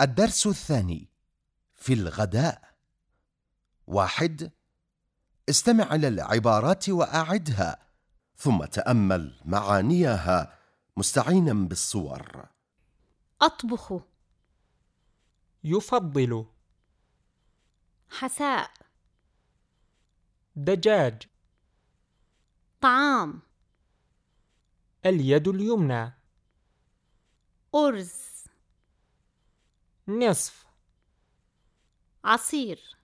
الدرس الثاني في الغداء. واحد استمع إلى العبارات وأعدها ثم تأمل معانيها مستعينا بالصور. أطبخ. يفضل. حساء. دجاج. طعام. اليد اليمنى. أرز. نصف. عصير.